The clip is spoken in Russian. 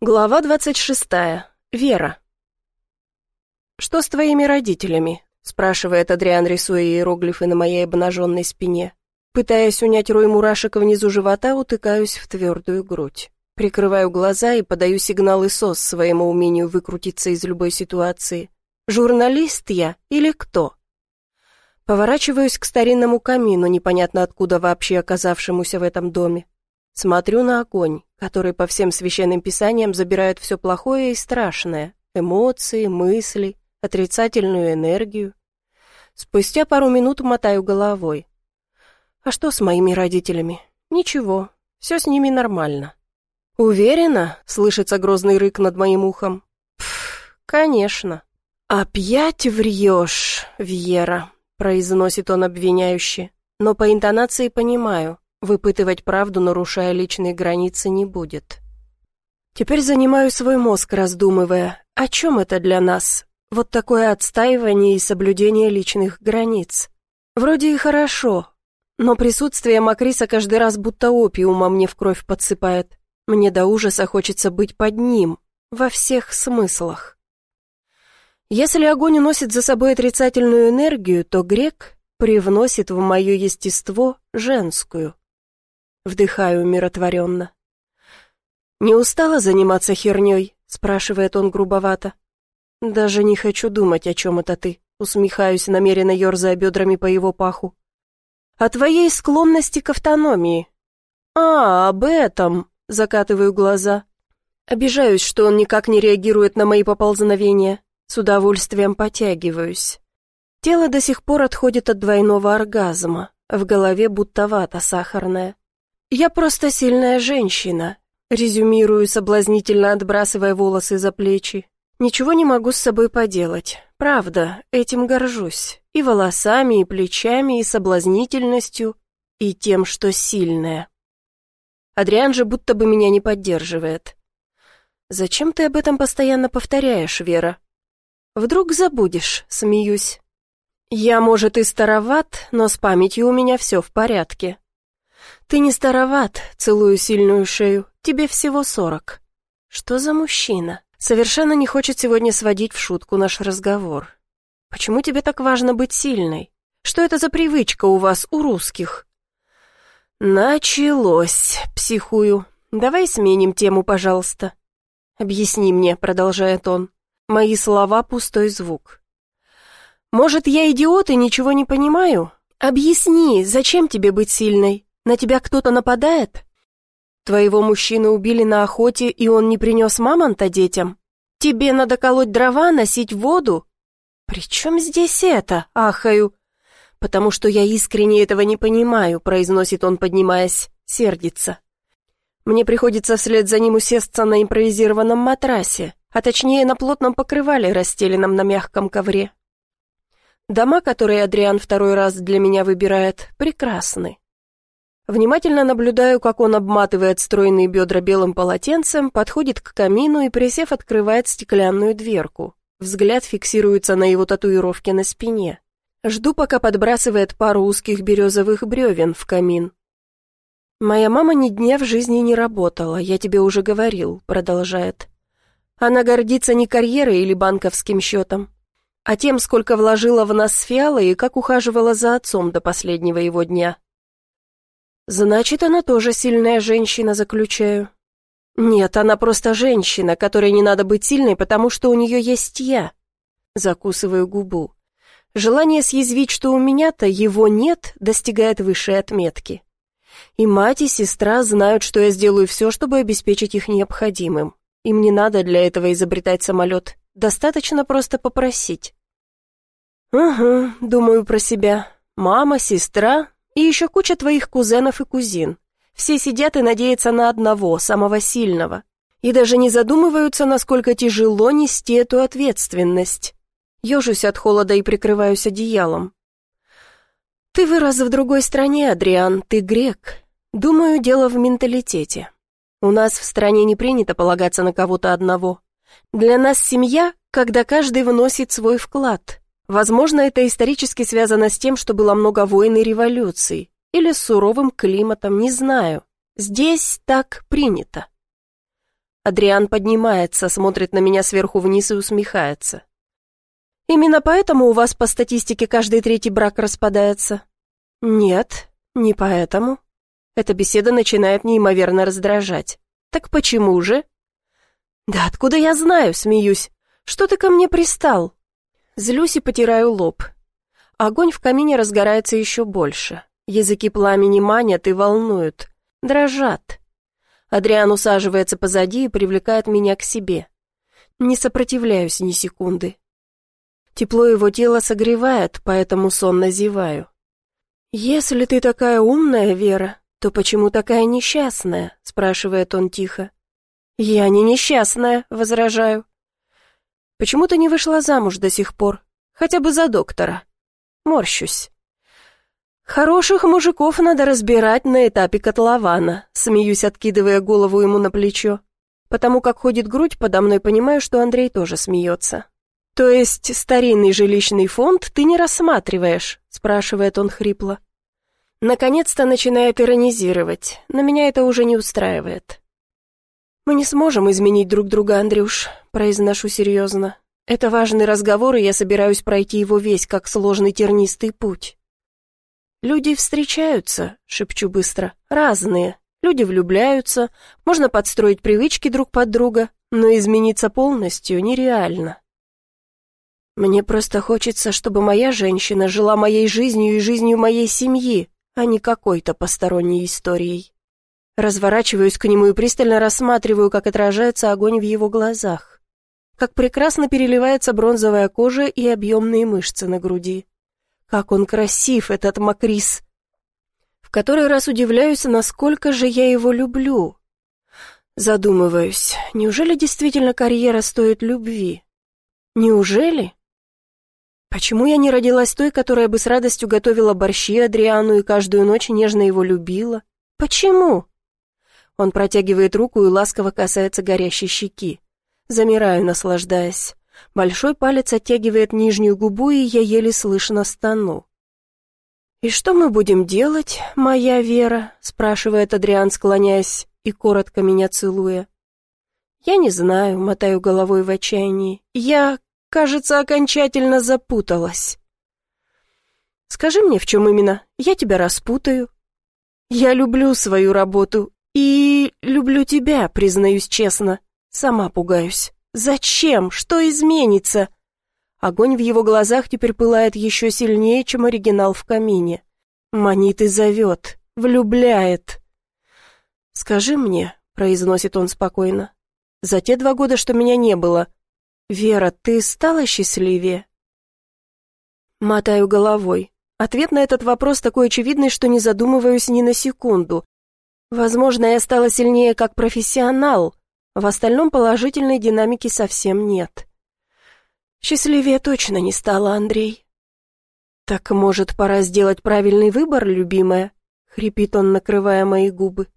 Глава 26. Вера. «Что с твоими родителями?» — спрашивает Адриан, рисуя иероглифы на моей обнаженной спине. Пытаясь унять рой мурашек внизу живота, утыкаюсь в твердую грудь. Прикрываю глаза и подаю сигналы СОС своему умению выкрутиться из любой ситуации. Журналист я или кто? Поворачиваюсь к старинному камину, непонятно откуда вообще оказавшемуся в этом доме. Смотрю на огонь, который по всем священным писаниям забирает все плохое и страшное, эмоции, мысли, отрицательную энергию. Спустя пару минут мотаю головой. А что с моими родителями? Ничего, все с ними нормально. Уверена? Слышится грозный рык над моим ухом. Пф, конечно. «Опять врешь, Вьера», — произносит он обвиняюще, но по интонации понимаю, Выпытывать правду, нарушая личные границы, не будет. Теперь занимаю свой мозг, раздумывая, о чем это для нас? Вот такое отстаивание и соблюдение личных границ. Вроде и хорошо, но присутствие Макриса каждый раз будто опиума мне в кровь подсыпает. Мне до ужаса хочется быть под ним, во всех смыслах. Если огонь уносит за собой отрицательную энергию, то грек привносит в мое естество женскую. Вдыхаю умиротворенно. «Не устала заниматься херней?» — спрашивает он грубовато. «Даже не хочу думать, о чем это ты», — усмехаюсь, намеренно ерзая бедрами по его паху. «О твоей склонности к автономии». «А, об этом!» — закатываю глаза. Обижаюсь, что он никак не реагирует на мои поползновения. С удовольствием потягиваюсь. Тело до сих пор отходит от двойного оргазма. В голове будто вата сахарная. «Я просто сильная женщина», — резюмирую, соблазнительно отбрасывая волосы за плечи. «Ничего не могу с собой поделать. Правда, этим горжусь. И волосами, и плечами, и соблазнительностью, и тем, что сильная». Адриан же будто бы меня не поддерживает. «Зачем ты об этом постоянно повторяешь, Вера?» «Вдруг забудешь», — смеюсь. «Я, может, и староват, но с памятью у меня все в порядке. «Ты не староват», — целую сильную шею, «тебе всего сорок». «Что за мужчина? Совершенно не хочет сегодня сводить в шутку наш разговор. Почему тебе так важно быть сильной? Что это за привычка у вас, у русских?» «Началось», — психую. «Давай сменим тему, пожалуйста». «Объясни мне», — продолжает он. «Мои слова — пустой звук». «Может, я идиот и ничего не понимаю? Объясни, зачем тебе быть сильной? На тебя кто-то нападает? Твоего мужчину убили на охоте, и он не принес мамонта детям? Тебе надо колоть дрова, носить воду? При чем здесь это? Ахаю. Потому что я искренне этого не понимаю, произносит он, поднимаясь, сердится. Мне приходится вслед за ним усесться на импровизированном матрасе, а точнее на плотном покрывале, расстеленном на мягком ковре. Дома, которые Адриан второй раз для меня выбирает, прекрасны. Внимательно наблюдаю, как он обматывает стройные бедра белым полотенцем, подходит к камину и, присев, открывает стеклянную дверку. Взгляд фиксируется на его татуировке на спине. Жду, пока подбрасывает пару узких березовых бревен в камин. «Моя мама ни дня в жизни не работала, я тебе уже говорил», — продолжает. «Она гордится не карьерой или банковским счетом, а тем, сколько вложила в нас с Фиалой и как ухаживала за отцом до последнего его дня. Значит, она тоже сильная женщина, заключаю. Нет, она просто женщина, которой не надо быть сильной, потому что у нее есть я. Закусываю губу. Желание съязвить, что у меня-то его нет, достигает высшей отметки. И мать, и сестра знают, что я сделаю все, чтобы обеспечить их необходимым. Им не надо для этого изобретать самолет. Достаточно просто попросить. «Угу», — думаю про себя. «Мама, сестра, и еще куча твоих кузенов и кузин. Все сидят и надеются на одного, самого сильного. И даже не задумываются, насколько тяжело нести эту ответственность. Ежусь от холода и прикрываюсь одеялом. Ты вырос в другой стране, Адриан, ты грек. Думаю, дело в менталитете. У нас в стране не принято полагаться на кого-то одного. Для нас семья, когда каждый вносит свой вклад. Возможно, это исторически связано с тем, что было много войн и революций, или с суровым климатом, не знаю. Здесь так принято. Адриан поднимается, смотрит на меня сверху вниз и усмехается. «Именно поэтому у вас по статистике каждый третий брак распадается?» «Нет, не поэтому». Эта беседа начинает неимоверно раздражать. «Так почему же?» «Да откуда я знаю?» — смеюсь. «Что ты ко мне пристал?» Злюсь и потираю лоб. Огонь в камине разгорается еще больше. Языки пламени манят и волнуют. Дрожат. Адриан усаживается позади и привлекает меня к себе. Не сопротивляюсь ни секунды. Тепло его тела согревает, поэтому сонно зеваю. «Если ты такая умная, Вера, то почему такая несчастная?» — спрашивает он тихо. «Я не несчастная», — возражаю. «Почему ты не вышла замуж до сих пор? Хотя бы за доктора?» Морщусь. «Хороших мужиков надо разбирать на этапе котлована», смеюсь, откидывая голову ему на плечо. Потому как ходит грудь подо мной, понимаю, что Андрей тоже смеется. «То есть старинный жилищный фонд ты не рассматриваешь?» спрашивает он хрипло. Наконец-то начинает иронизировать, но меня это уже не устраивает. «Мы не сможем изменить друг друга, Андрюш», произношу серьезно. «Это важный разговор, и я собираюсь пройти его весь, как сложный тернистый путь». «Люди встречаются», — шепчу быстро, — «разные. Люди влюбляются, можно подстроить привычки друг под друга, но измениться полностью нереально». «Мне просто хочется, чтобы моя женщина жила моей жизнью и жизнью моей семьи, а не какой-то посторонней историей». Разворачиваюсь к нему и пристально рассматриваю, как отражается огонь в его глазах. Как прекрасно переливается бронзовая кожа и объемные мышцы на груди. Как он красив, этот Макрис! В который раз удивляюсь, насколько же я его люблю. Задумываюсь, неужели действительно карьера стоит любви? Неужели? Почему я не родилась той, которая бы с радостью готовила борщи Адриану и каждую ночь нежно его любила? Почему? Он протягивает руку и ласково касается горящей щеки. Замираю, наслаждаясь. Большой палец оттягивает нижнюю губу, и я еле слышно стану. «И что мы будем делать, моя Вера?» — спрашивает Адриан, склоняясь и коротко меня целуя. «Я не знаю», — мотаю головой в отчаянии. «Я, кажется, окончательно запуталась». «Скажи мне, в чем именно? Я тебя распутаю». «Я люблю свою работу и люблю тебя, признаюсь честно. Сама пугаюсь». Зачем? Что изменится? Огонь в его глазах теперь пылает еще сильнее, чем оригинал в камине. Манит и зовет, влюбляет. «Скажи мне», — произносит он спокойно, — «за те два года, что меня не было, Вера, ты стала счастливее?» Мотаю головой. Ответ на этот вопрос такой очевидный, что не задумываюсь ни на секунду. Возможно, я стала сильнее как профессионал, в остальном положительной динамики совсем нет. Счастливее точно не стала, Андрей. «Так, может, пора сделать правильный выбор, любимая?» — хрипит он, накрывая мои губы.